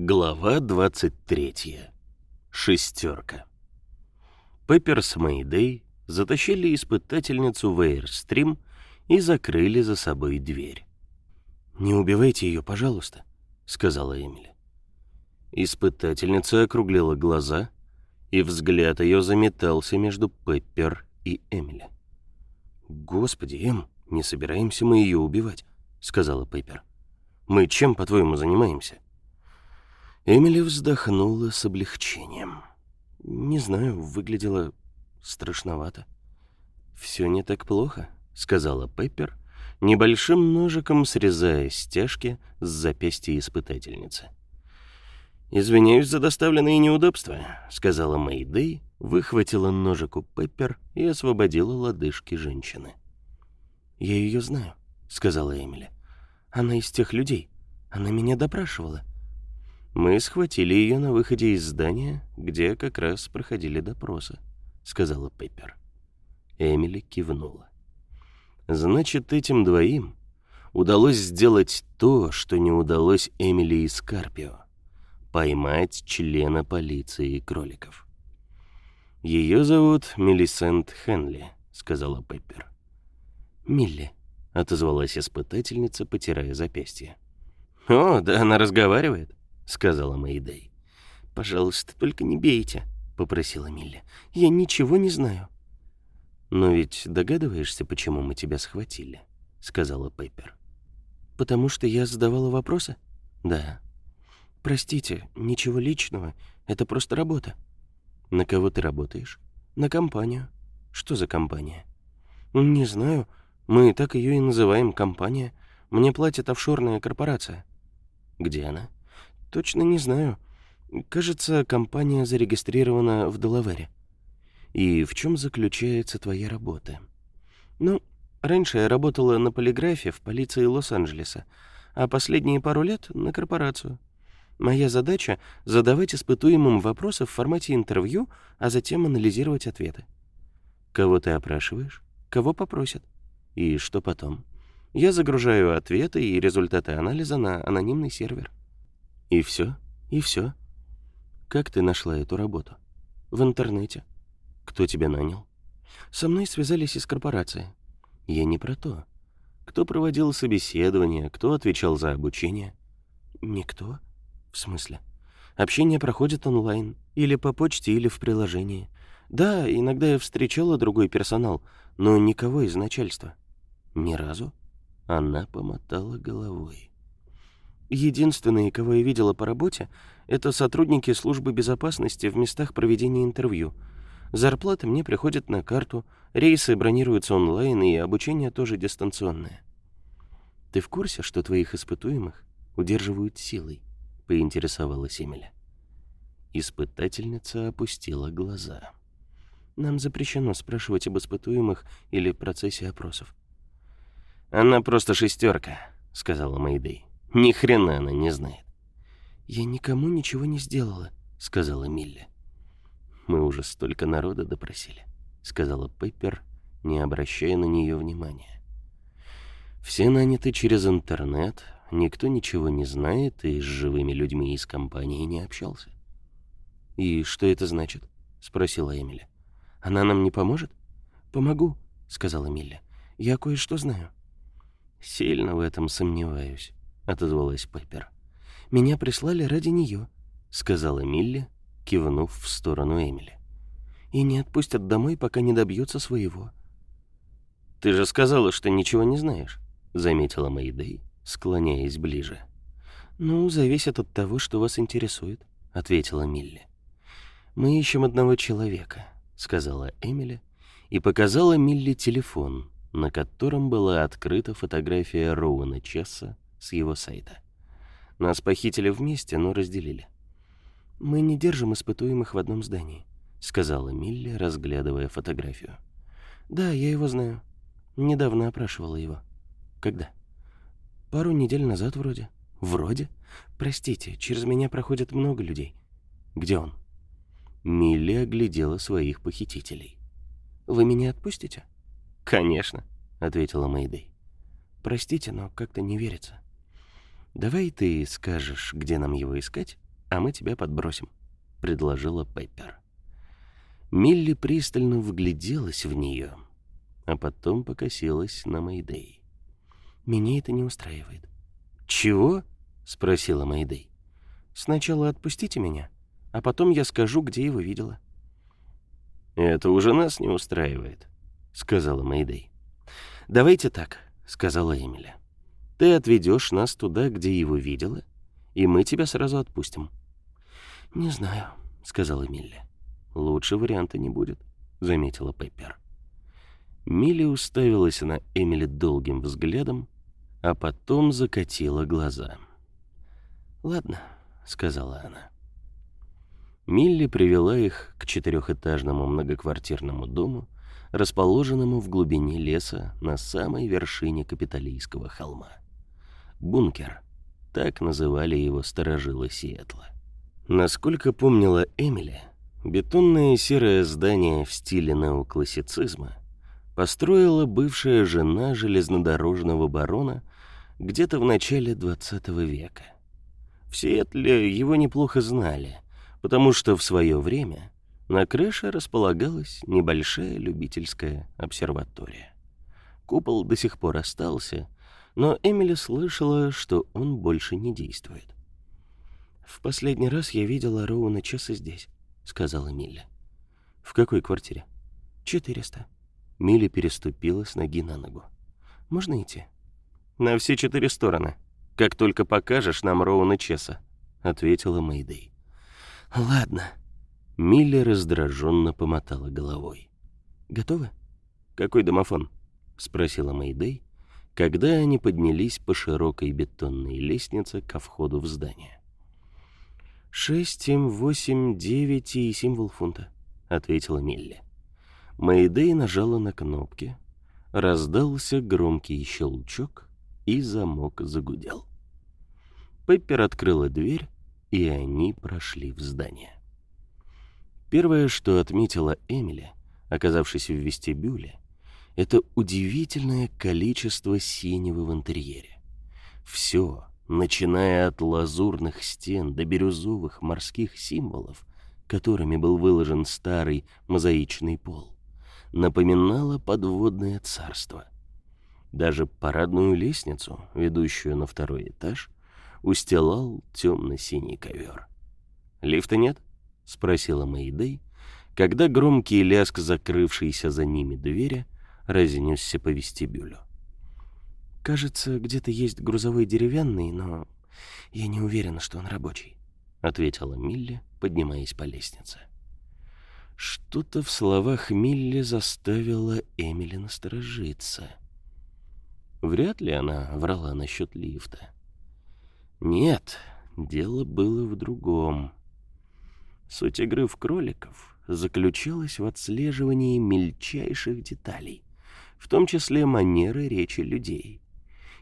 Глава 23. Шестерка. Пеппер с Мэйдэй затащили испытательницу в Эйрстрим и закрыли за собой дверь. «Не убивайте ее, пожалуйста», — сказала Эмили. Испытательница округлила глаза, и взгляд ее заметался между Пеппер и Эмили. «Господи, Эм, не собираемся мы ее убивать», — сказала Пеппер. «Мы чем, по-твоему, занимаемся?» Эмили вздохнула с облегчением. «Не знаю, выглядело страшновато». «Все не так плохо», — сказала Пеппер, небольшим ножиком срезая стяжки с запястья испытательницы. «Извиняюсь за доставленные неудобства», — сказала Мэйдэй, выхватила ножик у Пеппер и освободила лодыжки женщины. «Я ее знаю», — сказала Эмили. «Она из тех людей. Она меня допрашивала». Мы схватили ее на выходе из здания, где как раз проходили допросы, сказала Пеппер. Эмили кивнула. Значит, этим двоим удалось сделать то, что не удалось Эмили и Скарпио поймать члена полиции кроликов. Ее зовут Мелисент Хенли, сказала Пеппер. Милли, отозвалась испытательница, потирая запястье. О, да она разговаривает сказала Мэйдэй. Пожалуйста, только не бейте, попросила Милли. Я ничего не знаю. Но ведь догадываешься, почему мы тебя схватили, сказала Пеппер. Потому что я задавала вопросы? Да. Простите, ничего личного, это просто работа. На кого ты работаешь? На компанию. Что за компания? Не знаю, мы так ее и называем компания. Мне платит офшорная корпорация. Где она? Точно не знаю. Кажется, компания зарегистрирована в Делавере. И в чем заключается твоя работа? Ну, раньше я работала на полиграфе в полиции Лос-Анджелеса, а последние пару лет на корпорацию. Моя задача — задавать испытуемым вопросы в формате интервью, а затем анализировать ответы. Кого ты опрашиваешь? Кого попросят? И что потом? Я загружаю ответы и результаты анализа на анонимный сервер. И все? И все? Как ты нашла эту работу? В интернете. Кто тебя нанял? Со мной связались из корпорации. Я не про то. Кто проводил собеседование, кто отвечал за обучение? Никто. В смысле? Общение проходит онлайн, или по почте, или в приложении. Да, иногда я встречала другой персонал, но никого из начальства. Ни разу. Она помотала головой. Единственные, кого я видела по работе, это сотрудники службы безопасности в местах проведения интервью. Зарплата мне приходит на карту, рейсы бронируются онлайн, и обучение тоже дистанционное. Ты в курсе, что твоих испытуемых удерживают силой? поинтересовалась Эмиля. Испытательница опустила глаза. Нам запрещено спрашивать об испытуемых или процессе опросов. Она просто шестерка, сказала Мэйдэй. Ни хрена она не знает. Я никому ничего не сделала, сказала Милли. Мы уже столько народа допросили, сказала Пеппер, не обращая на нее внимания. Все наняты через интернет, никто ничего не знает и с живыми людьми из компании не общался. И что это значит? спросила Эмили. Она нам не поможет? Помогу, сказала Милли. Я кое-что знаю. Сильно в этом сомневаюсь отозвалась Пеппер. Меня прислали ради нее, сказала Милли, кивнув в сторону Эмили. И не отпустят домой, пока не добьются своего. Ты же сказала, что ничего не знаешь, заметила Мэйдэй, склоняясь ближе. Ну, зависит от того, что вас интересует, ответила Милли. Мы ищем одного человека, сказала Эмили и показала Милли телефон, на котором была открыта фотография Роуэна Чесса с его сайта. Нас похитили вместе, но разделили. Мы не держим испытуемых в одном здании, сказала Милли, разглядывая фотографию. Да, я его знаю. Недавно опрашивала его. Когда? Пару недель назад вроде. Вроде? Простите, через меня проходит много людей. Где он? Милли оглядела своих похитителей. Вы меня отпустите? Конечно, ответила Мэйдэй. Простите, но как-то не верится. Давай ты скажешь, где нам его искать, а мы тебя подбросим», — предложила Пеппер. Милли пристально вгляделась в нее, а потом покосилась на Мэйдэй. «Меня это не устраивает». «Чего?» — спросила Мэйдэй. «Сначала отпустите меня, а потом я скажу, где его видела». «Это уже нас не устраивает», — сказала Мэйдэй. «Давайте так», — сказала Эмили. «Ты отведешь нас туда, где его видела, и мы тебя сразу отпустим». «Не знаю», — сказала Милли. «Лучше варианта не будет», — заметила Пеппер. Милли уставилась на Эмили долгим взглядом, а потом закатила глаза. «Ладно», — сказала она. Милли привела их к четырехэтажному многоквартирному дому, расположенному в глубине леса на самой вершине капиталийского холма. Бункер. Так называли его сторожилы Сиэтла. Насколько помнила Эмили, бетонное серое здание в стиле неоклассицизма построила бывшая жена железнодорожного барона где-то в начале XX века. В Сиэтле его неплохо знали — потому что в свое время на крыше располагалась небольшая любительская обсерватория. Купол до сих пор остался, но Эмили слышала, что он больше не действует. «В последний раз я видела Роуна Чеса здесь», — сказала Милли. «В какой квартире?» «Четыреста». Милли переступила с ноги на ногу. «Можно идти?» «На все четыре стороны. Как только покажешь нам Роуна Чеса», — ответила Мэйдэй. «Ладно». Милли раздраженно помотала головой. «Готовы?» «Какой домофон?» — спросила Мэйдэй, когда они поднялись по широкой бетонной лестнице ко входу в здание. «Шесть, семь, восемь, девять и символ фунта», — ответила Милли. Мэйдэй нажала на кнопки, раздался громкий щелчок, и замок загудел. Пеппер открыла дверь, и они прошли в здание. Первое, что отметила Эмили, оказавшись в вестибюле, это удивительное количество синего в интерьере. Все, начиная от лазурных стен до бирюзовых морских символов, которыми был выложен старый мозаичный пол, напоминало подводное царство. Даже парадную лестницу, ведущую на второй этаж, устилал темно-синий ковер. «Лифта нет?» — спросила Мэйдэй, когда громкий лязг закрывшейся за ними двери разнесся по вестибюлю. «Кажется, где-то есть грузовой деревянный, но я не уверена, что он рабочий», — ответила Милли, поднимаясь по лестнице. Что-то в словах Милли заставило Эмили насторожиться. Вряд ли она врала насчет лифта. Нет, дело было в другом. Суть игры в кроликов заключалась в отслеживании мельчайших деталей, в том числе манеры речи людей.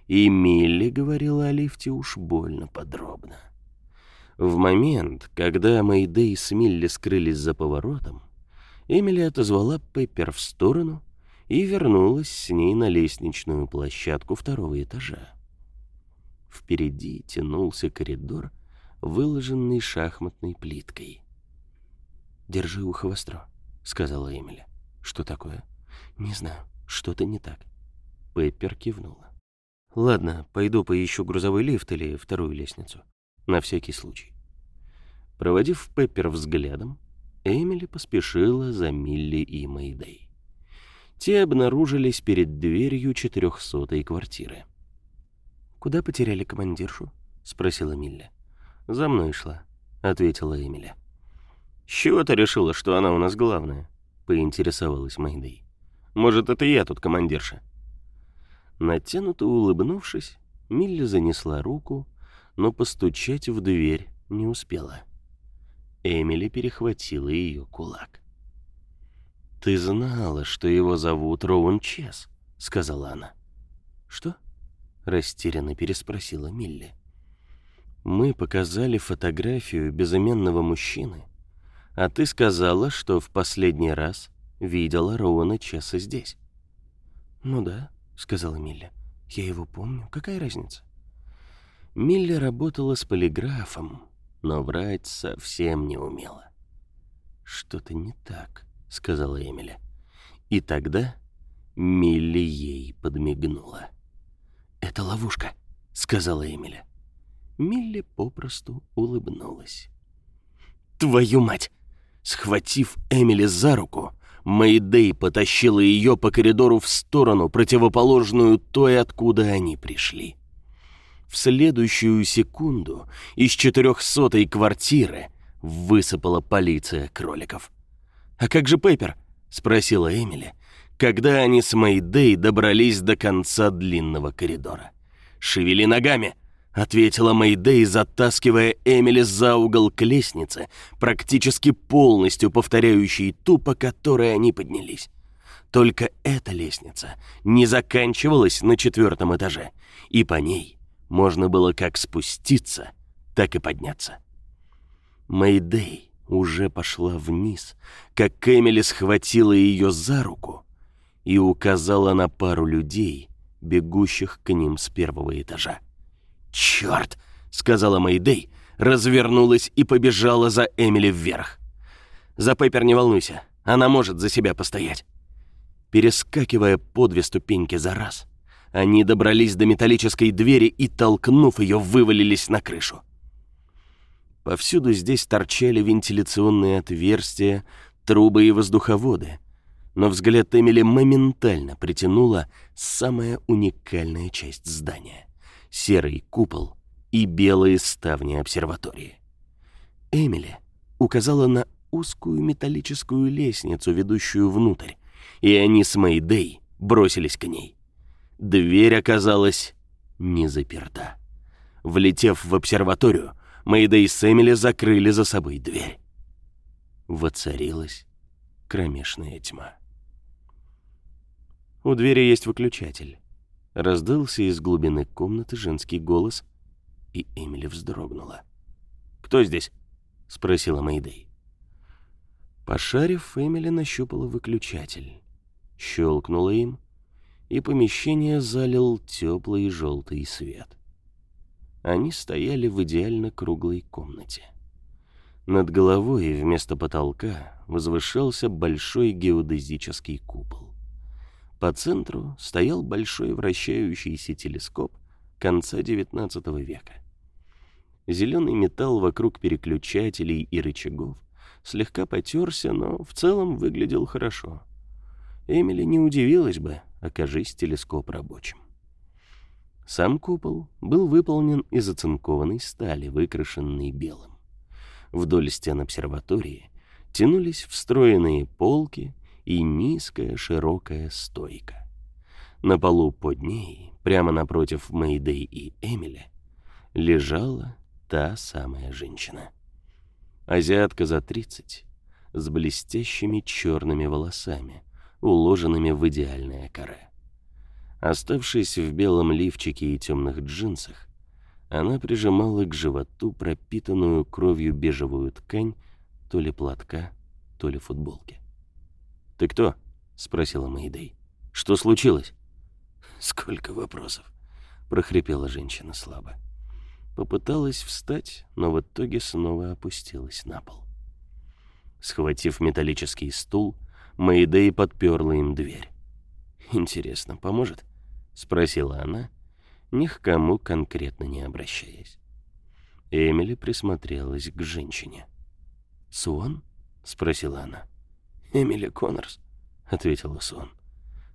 И Милли говорила о лифте уж больно подробно. В момент, когда Мэйдэй с Милли скрылись за поворотом, Эмили отозвала Пеппер в сторону и вернулась с ней на лестничную площадку второго этажа. Впереди тянулся коридор, выложенный шахматной плиткой. «Держи ухо востро», — сказала Эмили. «Что такое?» «Не знаю, что-то не так». Пеппер кивнула. «Ладно, пойду поищу грузовой лифт или вторую лестницу. На всякий случай». Проводив Пеппер взглядом, Эмили поспешила за Милли и Мэйдэй. Те обнаружились перед дверью четырехсотой квартиры. «Куда потеряли командиршу?» — спросила Милля. «За мной шла», — ответила Эмили. «С чего ты решила, что она у нас главная?» — поинтересовалась Мэйдэй. «Может, это я тут командирша?» Натянуто улыбнувшись, Милли занесла руку, но постучать в дверь не успела. Эмили перехватила ее кулак. «Ты знала, что его зовут Роуэн Чес», — сказала она. «Что?» растерянно переспросила Милли. Мы показали фотографию безыменного мужчины, а ты сказала, что в последний раз видела Роуэна Чесса здесь. Ну да, сказала Милли. Я его помню. Какая разница? Милли работала с полиграфом но врать совсем не умела. «Что-то не так», — сказала Эмили. И тогда Милли ей подмигнула. «Это ловушка», — сказала Эмили. Милли попросту улыбнулась. «Твою мать!» Схватив Эмили за руку, Мэйдэй потащила ее по коридору в сторону, противоположную той, откуда они пришли. В следующую секунду из четырехсотой квартиры высыпала полиция кроликов. «А как же Пеппер?» — спросила Эмили, когда они с Мэйдэй добрались до конца длинного коридора. «Шевели ногами!» — ответила Мэйдэй, затаскивая Эмили за угол к лестнице, практически полностью повторяющей ту, по которой они поднялись. Только эта лестница не заканчивалась на четвертом этаже, и по ней можно было как спуститься, так и подняться. Мэйдэй уже пошла вниз, как Эмили схватила ее за руку и указала на пару людей, бегущих к ним с первого этажа. «Черт!» — сказала Мэйдэй, развернулась и побежала за Эмили вверх. «За Пеппер не волнуйся, она может за себя постоять». Перескакивая по две ступеньки за раз, они добрались до металлической двери и, толкнув ее, вывалились на крышу. Повсюду здесь торчали вентиляционные отверстия, трубы и воздуховоды. Но взгляд Эмили моментально притянула самая уникальная часть здания — серый купол и белые ставни обсерватории. Эмили указала на узкую металлическую лестницу, ведущую внутрь, и они с Мэйдэй бросились к ней. Дверь оказалась не заперта. Влетев в обсерваторию, Мэйда и Сэмили закрыли за собой дверь. Воцарилась кромешная тьма. У двери есть выключатель. Раздался из глубины комнаты женский голос, и Эмили вздрогнула. «Кто здесь?» — спросила Мэйдэй. Пошарив, Эмили нащупала выключатель. Щелкнула им, и помещение залил теплый желтый свет. Они стояли в идеально круглой комнате. Над головой вместо потолка возвышался большой геодезический купол. По центру стоял большой вращающийся телескоп конца XIX века. Зеленый металл вокруг переключателей и рычагов слегка потерся, но в целом выглядел хорошо. Эмили не удивилась бы, окажись телескоп рабочим. Сам купол был выполнен из оцинкованной стали, выкрашенной белым. Вдоль стен обсерватории тянулись встроенные полки и низкая широкая стойка. На полу под ней, прямо напротив Мэйдэй и Эмили, лежала та самая женщина. Азиатка за тридцать, с блестящими черными волосами, уложенными в идеальное каре. Оставшись в белом лифчике и темных джинсах, она прижимала к животу пропитанную кровью бежевую ткань то ли платка, то ли футболки. «Ты кто?» — спросила Мэйдэй. «Что случилось?» «Сколько вопросов!» — прохрипела женщина слабо. Попыталась встать, но в итоге снова опустилась на пол. Схватив металлический стул, Мэйдэй подперла им дверь. «Интересно, поможет?» — спросила она, ни к кому конкретно не обращаясь. Эмили присмотрелась к женщине. «Суон?» — спросила она. «Эмили Коннорс», — ответила Суон.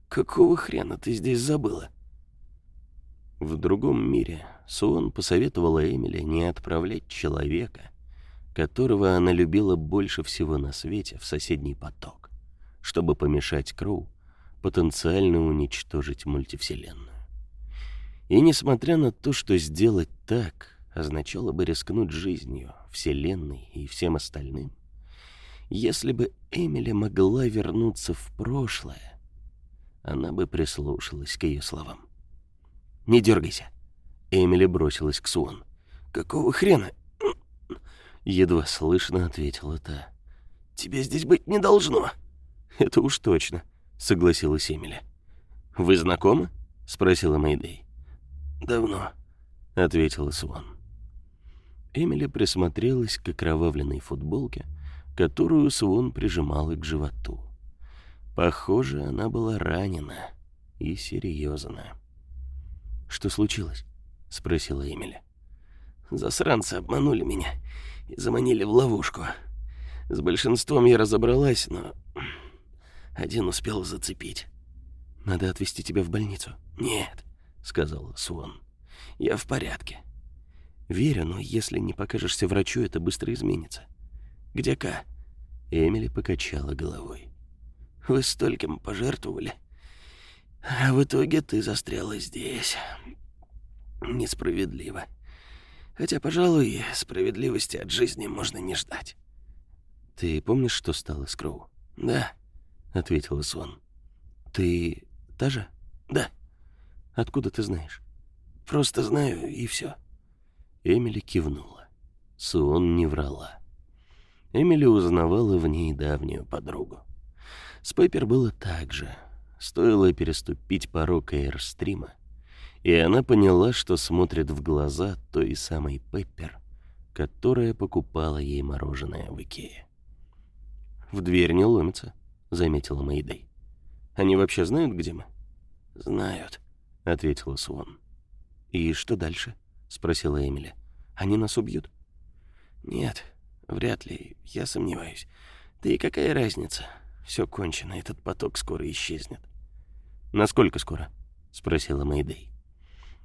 «Какого хрена ты здесь забыла?» В другом мире Суон посоветовала Эмили не отправлять человека, которого она любила больше всего на свете, в соседний поток, чтобы помешать Кроу потенциально уничтожить мультивселенную. И несмотря на то, что сделать так означало бы рискнуть жизнью, вселенной и всем остальным, если бы Эмили могла вернуться в прошлое, она бы прислушалась к ее словам. «Не дергайся!» Эмили бросилась к Суон. «Какого хрена?» Едва слышно ответила та. «Тебя здесь быть не должно!» «Это уж точно!» согласилась Эмили. «Вы знакомы?» — спросила Мэйдэй. «Давно», — ответила Свон. Эмили присмотрелась к окровавленной футболке, которую Свон прижимала к животу. Похоже, она была ранена и серьезно. «Что случилось?» — спросила Эмили. «Засранцы обманули меня и заманили в ловушку. С большинством я разобралась, но один успел зацепить». «Надо отвезти тебя в больницу». «Нет», — сказал Свон. «Я в порядке». «Верю, но если не покажешься врачу, это быстро изменится». «Где Ка?» Эмили покачала головой. «Вы стольким пожертвовали, а в итоге ты застряла здесь. Несправедливо. Хотя, пожалуй, справедливости от жизни можно не ждать». «Ты помнишь, что стало с Кроу?» «Да», — ответила Сон. «Ты та же?» «Да». «Откуда ты знаешь?» «Просто знаю, и все. Эмили кивнула. Суон не врала. Эмили узнавала в ней давнюю подругу. С Пеппер было так же. Стоило переступить порог Эйрстрима, и она поняла, что смотрит в глаза той самой Пеппер, которая покупала ей мороженое в Икее. «В дверь не ломится», — заметила Мэйдэй. «Они вообще знают, где мы?» «Знают», — ответила Суон. «И что дальше?» — спросила Эмили. «Они нас убьют?» «Нет, вряд ли, я сомневаюсь. Да и какая разница? Все кончено, этот поток скоро исчезнет». «Насколько скоро?» — спросила Мэйдэй.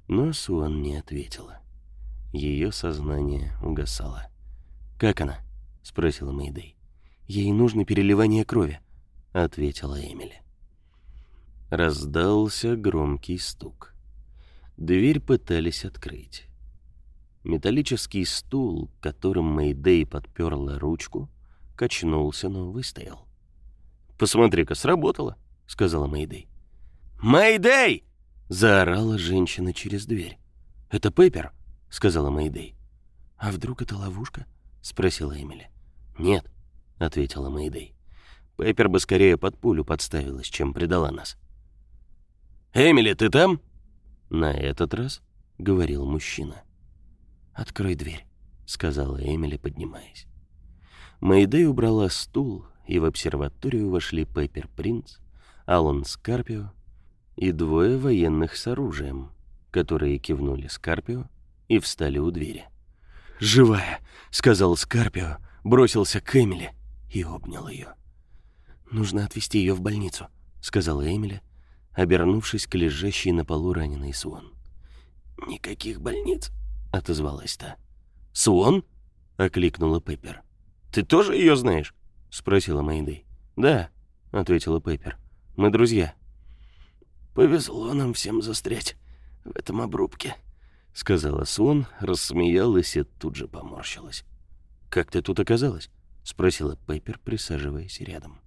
Но Суан не ответила. Ее сознание угасало. «Как она?» — спросила Мэйдэй. «Ей нужно переливание крови», — ответила Эмили. Раздался громкий стук. Дверь пытались открыть. Металлический стул, которым Мэйдэй подперла ручку, качнулся, но выстоял. «Посмотри-ка, сработало», — сказала Мэйдэй. «Мэйдэй!» — заорала женщина через дверь. «Это Пеппер», — сказала Мэйдэй. «А вдруг это ловушка?» — спросила Эмили. «Нет», — ответила Мэйдэй. «Пеппер бы скорее под пулю подставилась, чем предала нас». «Эмили, ты там?» На этот раз говорил мужчина. «Открой дверь», — сказала Эмили, поднимаясь. Мэйдэй убрала стул, и в обсерваторию вошли Пеппер Принц, Алан Скарпио и двое военных с оружием, которые кивнули Скарпио и встали у двери. «Живая!» — сказал Скарпио, бросился к Эмили и обнял ее. «Нужно отвезти ее в больницу», — сказала Эмили, обернувшись к лежащей на полу раненой Суон. «Никаких больниц», — отозвалась та. «Суон?» — окликнула Пеппер. «Ты тоже ее знаешь?» — спросила Мэйдэй. «Да», — ответила Пеппер. «Мы друзья». «Повезло нам всем застрять в этом обрубке», — сказала Суон, рассмеялась и тут же поморщилась. «Как ты тут оказалась?» — спросила Пеппер, присаживаясь рядом.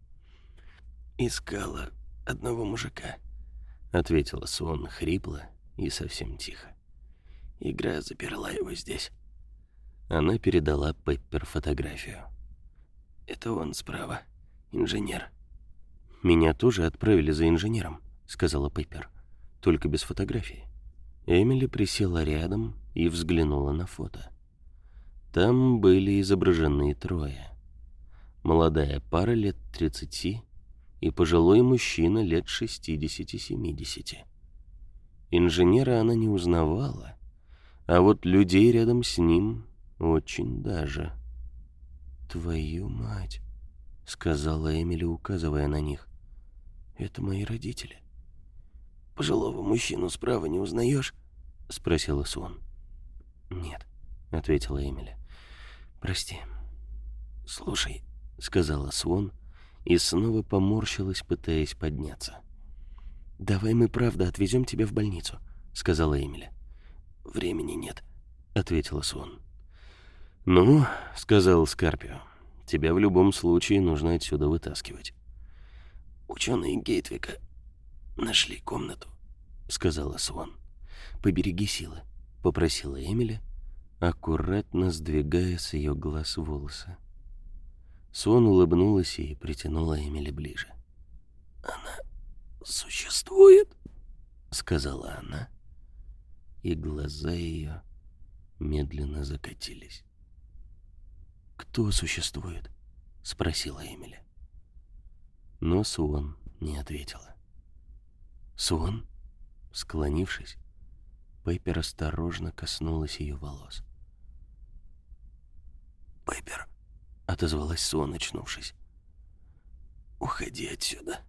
«Искала одного мужика», — ответила Суон хрипло и совсем тихо. «Игра заперла его здесь». Она передала Пеппер фотографию. «Это он справа, инженер». «Меня тоже отправили за инженером», — сказала Пеппер. «Только без фотографии». Эмили присела рядом и взглянула на фото. Там были изображены трое. Молодая пара лет тридцати и пожилой мужчина лет 60-70. Инженера она не узнавала, а вот людей рядом с ним очень даже. «Твою мать!» — сказала Эмили, указывая на них. «Это мои родители». «Пожилого мужчину справа не узнаешь?» — спросила Сон. «Нет», — ответила Эмили. «Прости». «Слушай», — сказала Свон, и снова поморщилась, пытаясь подняться. «Давай мы правда отвезем тебя в больницу», — сказала Эмили. «Времени нет», — ответила Сон. «Ну», — сказал Скарпио, — «тебя в любом случае нужно отсюда вытаскивать». «Ученые Гейтвика нашли комнату», — сказала Свон. «Побереги силы», — попросила Эмили, аккуратно сдвигая с ее глаз волосы. Сон улыбнулась и притянула Эмили ближе. «Она существует?» — сказала она, и глаза ее медленно закатились. «Кто существует?» — спросила Эмили. Но Суон не ответила. «Суон?» Склонившись, Пейпер осторожно коснулась ее волос. «Пейпер», — отозвалась Суон, очнувшись. «Уходи отсюда.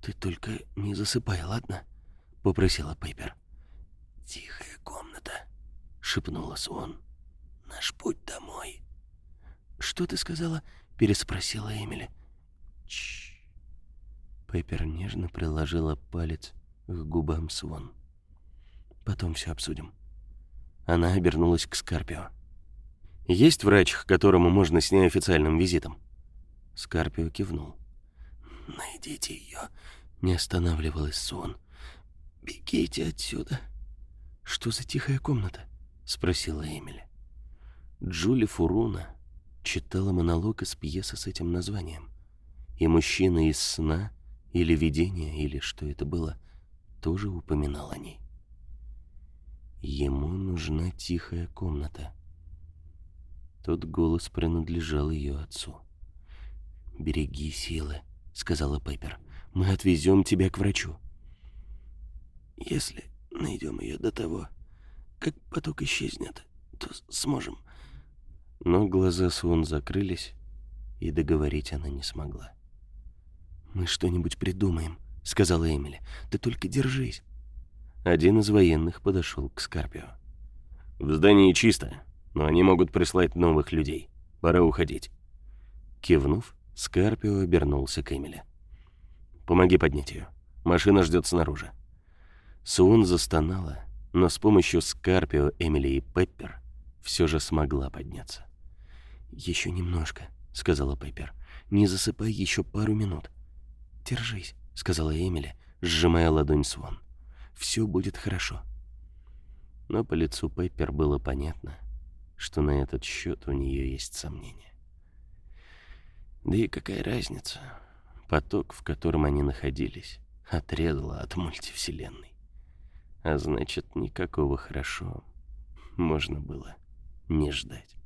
Ты только не засыпай, ладно?» — попросила Пейпер. «Тихая комната», — шепнула Суон. «Наш путь домой». «Что ты сказала?» — переспросила Эмили. «Чш». Пейпер нежно приложила палец к губам Свон. «Потом все обсудим». Она обернулась к Скарпио. «Есть врач, к которому можно с неофициальным визитом?» Скарпио кивнул. «Найдите ее», — не останавливалась Сон. «Бегите отсюда». «Что за тихая комната?» — спросила Эмили. Джули Фуруна читала монолог из пьесы с этим названием. И мужчина из сна, или видения, или что это было, тоже упоминал о ней. Ему нужна тихая комната. Тот голос принадлежал ее отцу. «Береги силы», — сказала Пеппер. «Мы отвезем тебя к врачу». «Если найдем ее до того, как поток исчезнет, то сможем». Но глаза Свон закрылись, и договорить она не смогла. «Мы что-нибудь придумаем», — сказала Эмили. «Ты только держись». Один из военных подошел к Скарпио. «В здании чисто, но они могут прислать новых людей. Пора уходить». Кивнув, Скарпио обернулся к Эмили. «Помоги поднять ее. Машина ждет снаружи». Суон застонала, но с помощью Скарпио, Эмили и Пеппер все же смогла подняться. «Еще немножко», — сказала Пеппер. «Не засыпай еще пару минут». «Держись», — сказала Эмили, сжимая ладонь Свон. «Все будет хорошо». Но по лицу Пеппер было понятно, что на этот счет у нее есть сомнения. Да и какая разница? Поток, в котором они находились, отрезала от мультивселенной. А значит, никакого хорошо можно было не ждать.